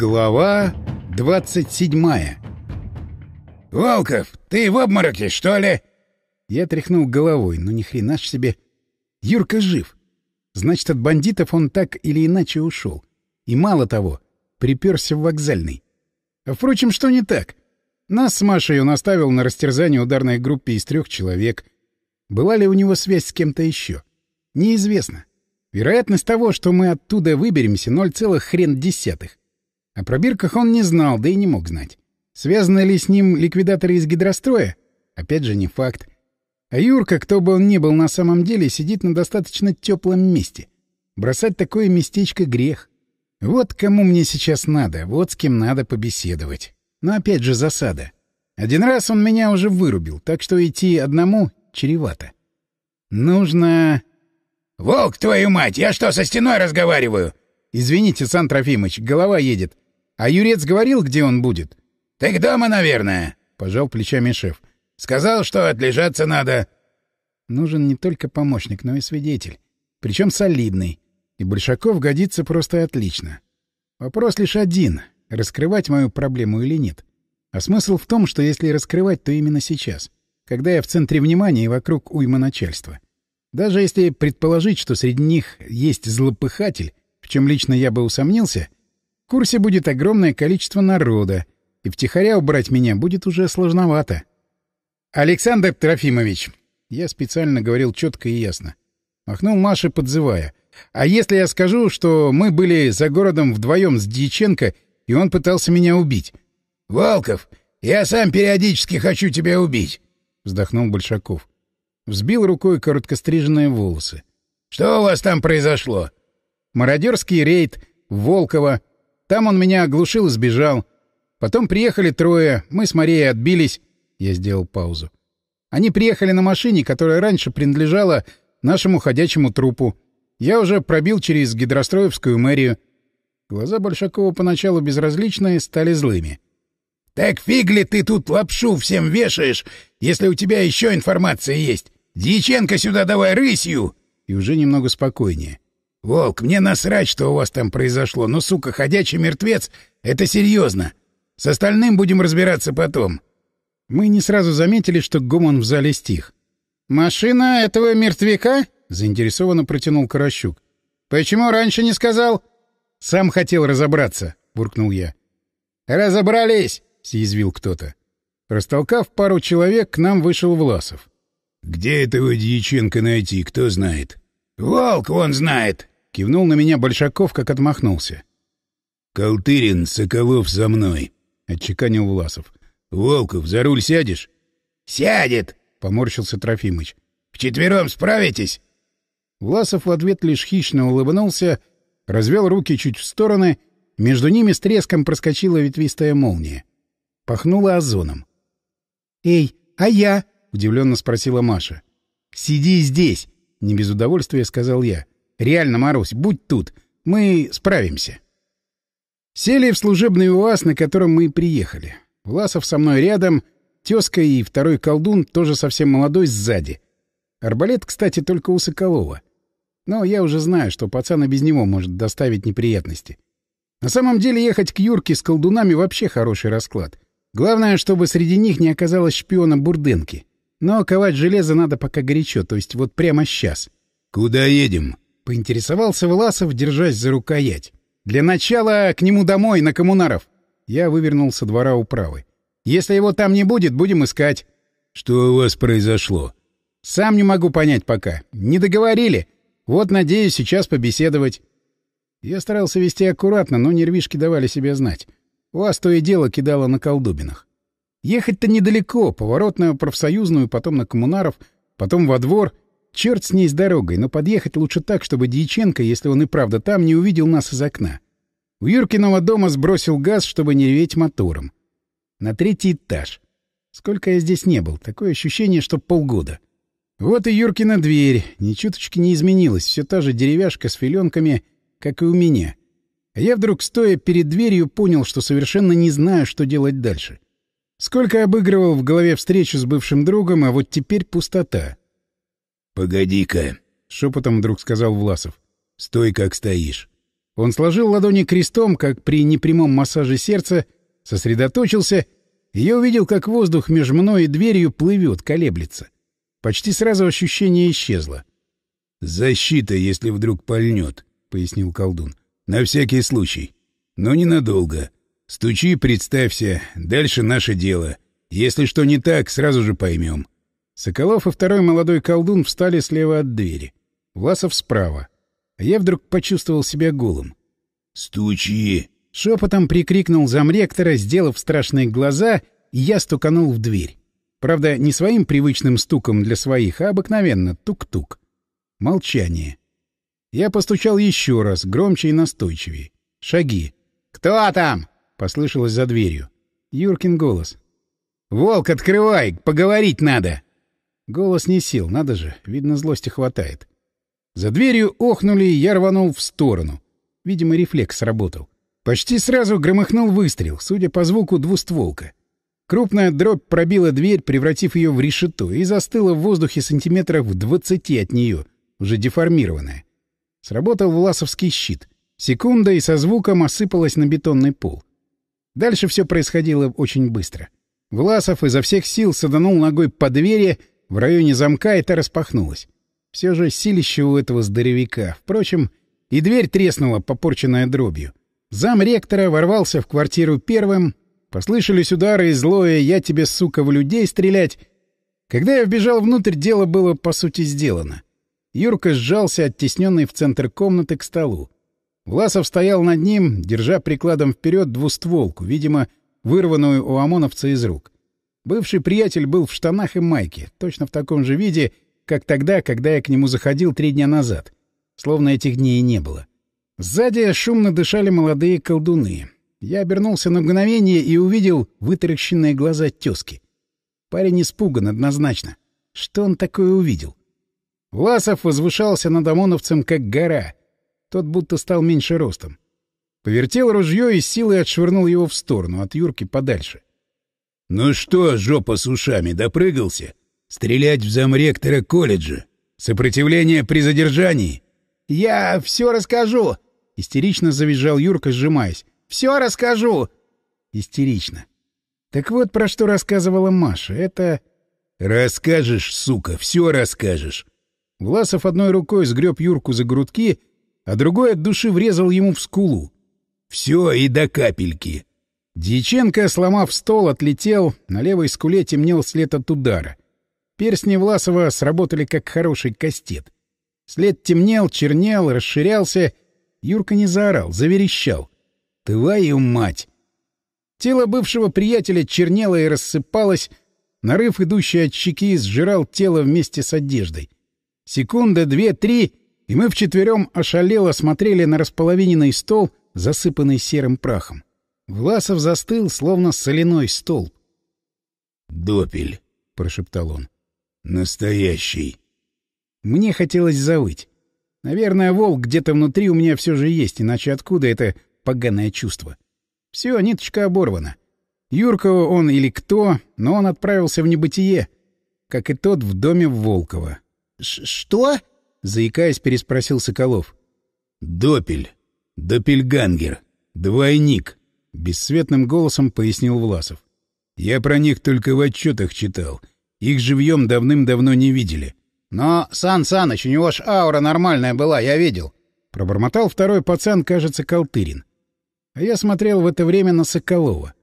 Глава 27 «Волков, ты в обмороке, что ли?» Я тряхнул головой, но ни хрена ж себе. Юрка жив. Значит, от бандитов он так или иначе ушел. И мало того, приперся в вокзальный. А впрочем, что не так? Нас с Машей он оставил на растерзание ударной группе из трех человек. Была ли у него связь с кем-то еще? Неизвестно. Вероятность того, что мы оттуда выберемся, ноль целых хрен десятых. О пробирках он не знал, да и не мог знать. Связаны ли с ним ликвидаторы из гидростроя? Опять же, не факт. А Юрка, кто бы он ни был на самом деле, сидит на достаточно теплом месте. Бросать такое местечко — грех. Вот кому мне сейчас надо, вот с кем надо побеседовать. Но опять же засада. Один раз он меня уже вырубил, так что идти одному чревато. Нужно... — Волк, твою мать, я что, со стеной разговариваю? — Извините, Сан Трофимыч, голова едет. А Юрец говорил, где он будет? — Так дома, наверное, — пожал плечами шеф. Сказал, что отлежаться надо. Нужен не только помощник, но и свидетель. Причем солидный. И Большаков годится просто отлично. Вопрос лишь один — раскрывать мою проблему или нет. А смысл в том, что если раскрывать, то именно сейчас, когда я в центре внимания и вокруг уйма начальства. Даже если предположить, что среди них есть злопыхатель, в чем лично я бы усомнился, курсе будет огромное количество народа, и втихаря убрать меня будет уже сложновато. «Александр Трофимович!» Я специально говорил четко и ясно. Махнул Маше, подзывая. «А если я скажу, что мы были за городом вдвоем с Дьяченко, и он пытался меня убить?» «Волков, я сам периодически хочу тебя убить!» — вздохнул Большаков. Взбил рукой короткостриженные волосы. «Что у вас там произошло?» «Мародерский рейд, Волково. Там он меня оглушил и сбежал. Потом приехали трое, мы с Марией отбились. Я сделал паузу. Они приехали на машине, которая раньше принадлежала нашему ходячему трупу. Я уже пробил через гидростроевскую мэрию. Глаза Большакова поначалу безразличные стали злыми. — Так фиг ли ты тут лапшу всем вешаешь, если у тебя еще информация есть? Дьяченко сюда давай рысью! И уже немного спокойнее. — Волк, мне насрать, что у вас там произошло, но, сука, ходячий мертвец — это серьезно. С остальным будем разбираться потом. — мы не сразу заметили, что гомон в зале стих. «Машина этого мертвяка?» — заинтересованно протянул Каращук. «Почему раньше не сказал?» «Сам хотел разобраться», — буркнул я. «Разобрались!» — съязвил кто-то. Растолкав пару человек, к нам вышел Власов. «Где этого Дьяченко найти, кто знает?» «Волк он знает!» — кивнул на меня Большаков, как отмахнулся. «Колтырин, Соколов за мной!» — отчеканил Власов. Волков, за руль сядешь? Сядет, поморщился Трофимыч. Вчетвером справитесь? Власов в ответ лишь хищно улыбнулся, развел руки чуть в стороны, между ними с треском проскочила ветвистая молния. Пахнуло озоном. «Эй, а я?» — удивленно спросила Маша. «Сиди здесь!» — не без удовольствия сказал я. «Реально, Марусь, будь тут. Мы справимся». Сели в служебный УАЗ, на котором мы и приехали. Власов со мной рядом, тезка и второй колдун, тоже совсем молодой, сзади. Арбалет, кстати, только у Соколова. Но я уже знаю, что пацан без него может доставить неприятности. На самом деле ехать к Юрке с колдунами вообще хороший расклад. Главное, чтобы среди них не оказалось шпиона Бурденки. Но ковать железо надо пока горячо, то есть вот прямо сейчас. — Куда едем? — поинтересовался Власов, держась за рукоять. — Для начала к нему домой, на коммунаров. Я вывернул со двора управы. «Если его там не будет, будем искать». «Что у вас произошло?» «Сам не могу понять пока. Не договорили. Вот, надеюсь, сейчас побеседовать». Я старался вести аккуратно, но нервишки давали себя знать. У вас то и дело кидало на колдубинах. Ехать-то недалеко, поворотную профсоюзную, потом на коммунаров, потом во двор. Черт с ней с дорогой, но подъехать лучше так, чтобы Дьяченко, если он и правда там, не увидел нас из окна. У Юркиного дома сбросил газ, чтобы не реветь мотором. На третий этаж. Сколько я здесь не был, такое ощущение, что полгода. Вот и Юркина дверь, ни чуточки не изменилась, все та же деревяшка с филенками, как и у меня. А я вдруг, стоя перед дверью, понял, что совершенно не знаю, что делать дальше. Сколько обыгрывал в голове встречу с бывшим другом, а вот теперь пустота. — Погоди-ка, — шепотом вдруг сказал Власов. — Стой, как стоишь. Он сложил ладони крестом, как при непрямом массаже сердца, сосредоточился, и я увидел, как воздух между мной и дверью плывет, колеблется. Почти сразу ощущение исчезло. «Защита, если вдруг пальнет», — пояснил колдун. «На всякий случай. Но ненадолго. Стучи, представься. Дальше наше дело. Если что не так, сразу же поймем». Соколов и второй молодой колдун встали слева от двери. Власов справа. А я вдруг почувствовал себя голым. «Стучи!» — шепотом прикрикнул замректора, сделав страшные глаза, и я стуканул в дверь. Правда, не своим привычным стуком для своих, а обыкновенно — тук-тук. Молчание. Я постучал еще раз, громче и настойчивее. Шаги. «Кто там?» — послышалось за дверью. Юркин голос. «Волк, открывай! Поговорить надо!» Голос не сел, надо же, видно, злости хватает. За дверью охнули, и я рванул в сторону. Видимо, рефлекс сработал. Почти сразу громыхнул выстрел, судя по звуку двустволка. Крупная дробь пробила дверь, превратив ее в решето, и застыла в воздухе сантиметров в двадцати от нее, уже деформированная. Сработал власовский щит. Секунда, и со звуком осыпалась на бетонный пол. Дальше все происходило очень быстро. Власов изо всех сил саданул ногой по двери, в районе замка это распахнулось. Все же силище у этого здоровяка. Впрочем, и дверь треснула, попорченная дробью. Зам ректора ворвался в квартиру первым. Послышались удары и злое «я тебе, сука, в людей стрелять». Когда я вбежал внутрь, дело было, по сути, сделано. Юрка сжался, оттесненный в центр комнаты к столу. Власов стоял над ним, держа прикладом вперед двустволку, видимо, вырванную у ОМОНовца из рук. Бывший приятель был в штанах и майке, точно в таком же виде, как тогда, когда я к нему заходил три дня назад. Словно этих дней не было. Сзади шумно дышали молодые колдуны. Я обернулся на мгновение и увидел вытаращенные глаза тезки. Парень испуган однозначно. Что он такое увидел? Власов возвышался над ОМОНовцем, как гора. Тот будто стал меньше ростом. Повертел ружье и силой отшвырнул его в сторону, от Юрки подальше. «Ну что, жопа с ушами, допрыгался? Стрелять в замректора колледжа? Сопротивление при задержании?» «Я все расскажу!» — истерично завизжал Юрка, сжимаясь. «Все расскажу!» Истерично. Так вот, про что рассказывала Маша. Это... «Расскажешь, сука, все расскажешь!» Власов одной рукой сгреб Юрку за грудки, а другой от души врезал ему в скулу. «Все и до капельки!» Дьяченко, сломав стол, отлетел, на левой скуле темнел след от удара. Перстни Власова сработали как хороший кастет. След темнел, чернел, расширялся. Юрка не заорал, заверещал. «Твою мать!» Тело бывшего приятеля чернело и рассыпалось. Нарыв, идущий от щеки, сжирал тело вместе с одеждой. Секунда, две, три, и мы вчетвером ошалело смотрели на располовиненный стол, засыпанный серым прахом. Власов застыл, словно соляной столб. «Допель», — прошептал он. «Настоящий». Мне хотелось завыть. Наверное, волк где-то внутри у меня все же есть, иначе откуда это поганое чувство? Все, ниточка оборвана. Юрка он или кто, но он отправился в небытие, как и тот в доме в Волково. «Что?» — заикаясь, переспросил Соколов. «Допель. Допельгангер. Двойник. — бесцветным голосом пояснил Власов. «Я про них только в отчетах читал. Их живьем давным-давно не видели». «Но, Сан Саныч, у него ж аура нормальная была, я видел». Пробормотал второй пацан, кажется, Колтырин. А я смотрел в это время на Соколова.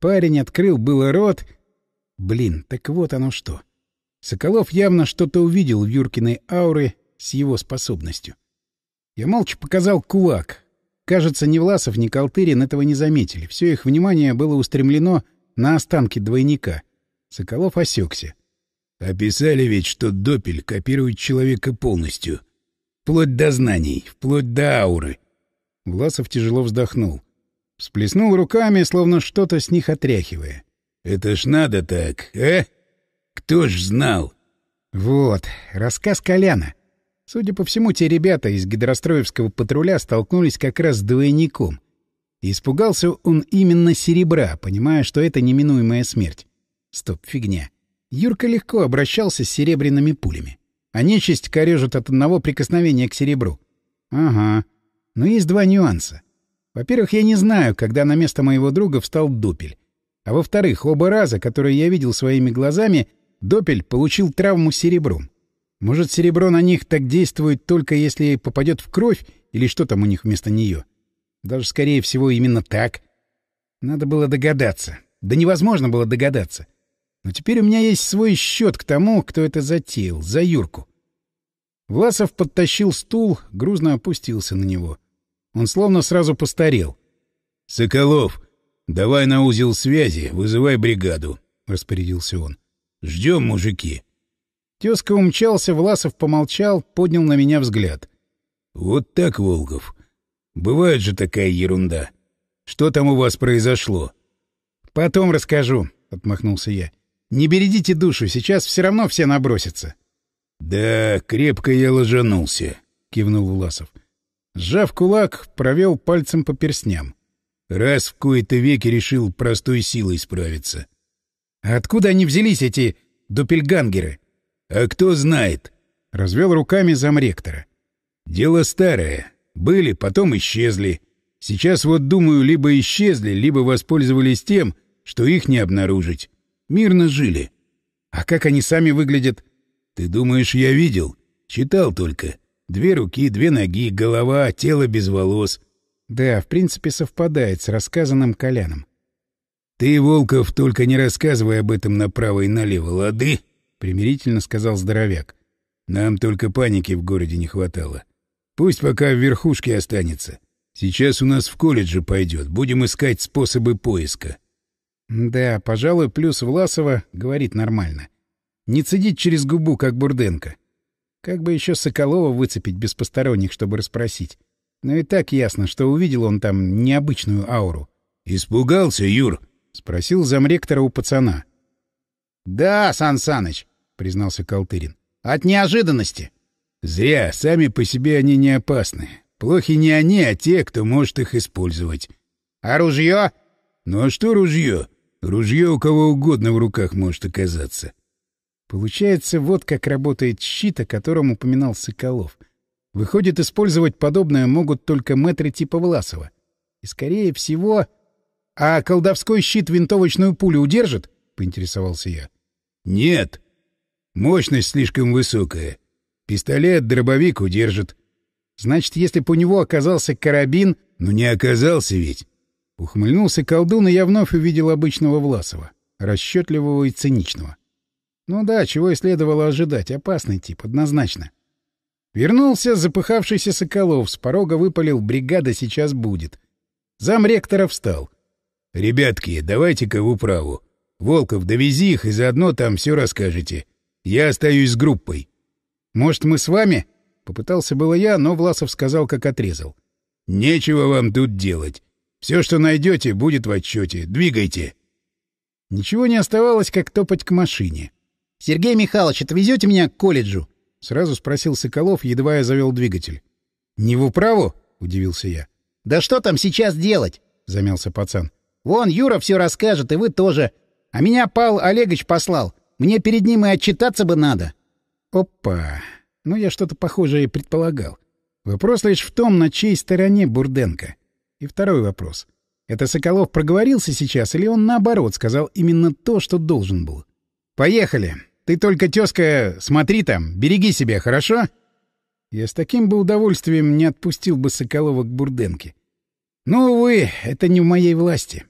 Парень открыл было рот. Блин, так вот оно что. Соколов явно что-то увидел в Юркиной ауре с его способностью. Я молча показал кулак, Кажется, ни Власов, ни Колтырин этого не заметили. Все их внимание было устремлено на останки двойника. Соколов осекся. «Описали ведь, что допель копирует человека полностью. Вплоть до знаний, вплоть до ауры». Власов тяжело вздохнул. Всплеснул руками, словно что-то с них отряхивая. «Это ж надо так, а? Кто ж знал?» «Вот, рассказ Коляна. Судя по всему, те ребята из гидростроевского патруля столкнулись как раз с двойником. И испугался он именно серебра, понимая, что это неминуемая смерть. Стоп, фигня. Юрка легко обращался с серебряными пулями. А нечисть корежит от одного прикосновения к серебру. Ага. Но есть два нюанса. Во-первых, я не знаю, когда на место моего друга встал Допель. А во-вторых, оба раза, которые я видел своими глазами, Допель получил травму серебром. Может, серебро на них так действует только если попадет в кровь или что там у них вместо нее? Даже, скорее всего, именно так. Надо было догадаться. Да невозможно было догадаться. Но теперь у меня есть свой счет к тому, кто это затеял, за Юрку. Власов подтащил стул, грузно опустился на него. Он словно сразу постарел. — Соколов, давай на узел связи, вызывай бригаду, — распорядился он. — Ждем, мужики. Тезка умчался, Власов помолчал, поднял на меня взгляд. — Вот так, Волков. Бывает же такая ерунда. Что там у вас произошло? — Потом расскажу, — отмахнулся я. — Не бередите душу, сейчас все равно все набросятся. — Да, крепко я ложанулся, — кивнул Власов. Сжав кулак, провел пальцем по перстням. Раз в кои-то веки решил простой силой справиться. — А откуда они взялись, эти допельгангеры? — А кто знает? — развел руками замректора. — Дело старое. Были, потом исчезли. Сейчас вот, думаю, либо исчезли, либо воспользовались тем, что их не обнаружить. Мирно жили. А как они сами выглядят? Ты думаешь, я видел? Читал только. Две руки, две ноги, голова, тело без волос. Да, в принципе, совпадает с рассказанным Коляном. Ты, Волков, только не рассказывай об этом направо и налево, лады? Примирительно сказал здоровяк. Нам только паники в городе не хватало. Пусть пока в верхушке останется. Сейчас у нас в колледже пойдет. Будем искать способы поиска. Да, пожалуй, плюс Власова говорит нормально. Не цедить через губу, как Бурденко. Как бы еще Соколова выцепить без посторонних, чтобы расспросить. Но и так ясно, что увидел он там необычную ауру. — Испугался, Юр? — спросил замректора у пацана. — Да, Сан Саныч, — признался Калтырин. — От неожиданности. Зря, сами по себе они не опасны. Плохи не они, а те, кто может их использовать. А ружье? Ну а что ружье? Ружье у кого угодно в руках может оказаться. Получается, вот как работает щит, о котором упоминал Соколов. Выходит, использовать подобное могут только мэтры типа Власова. И, скорее всего... — А колдовской щит винтовочную пулю удержит? — поинтересовался я. — Нет. Мощность слишком высокая. Пистолет, дробовик удержит. Значит, если бы у него оказался карабин... Ну не оказался ведь. Ухмыльнулся колдун, и я вновь увидел обычного Власова. Расчетливого и циничного. Ну да, чего и следовало ожидать. Опасный тип, однозначно. Вернулся запыхавшийся Соколов. С порога выпалил «Бригада сейчас будет». Зам ректора встал. — Ребятки, давайте-ка в управу. Волков, довези их и заодно там все расскажете. Я остаюсь с группой. «Может, мы с вами?» — попытался было я, но Власов сказал, как отрезал. «Нечего вам тут делать. Все, что найдете, будет в отчете. Двигайте». Ничего не оставалось, как топать к машине. «Сергей Михайлович, отвезете меня к колледжу?» — сразу спросил Соколов, едва я завел двигатель. «Не в управу?» — удивился я. «Да что там сейчас делать?» — замялся пацан. «Вон, Юра все расскажет, и вы тоже. А меня Павел Олегович послал. Мне перед ним и отчитаться бы надо». Опа! Ну, я что-то похожее предполагал. Вопрос лишь в том, на чьей стороне Бурденко. И второй вопрос. Это Соколов проговорился сейчас, или он, наоборот, сказал именно то, что должен был? «Поехали! Ты только, тезка, смотри там, береги себя, хорошо?» Я с таким бы удовольствием не отпустил бы Соколова к Бурденке. Но, увы, это не в моей власти.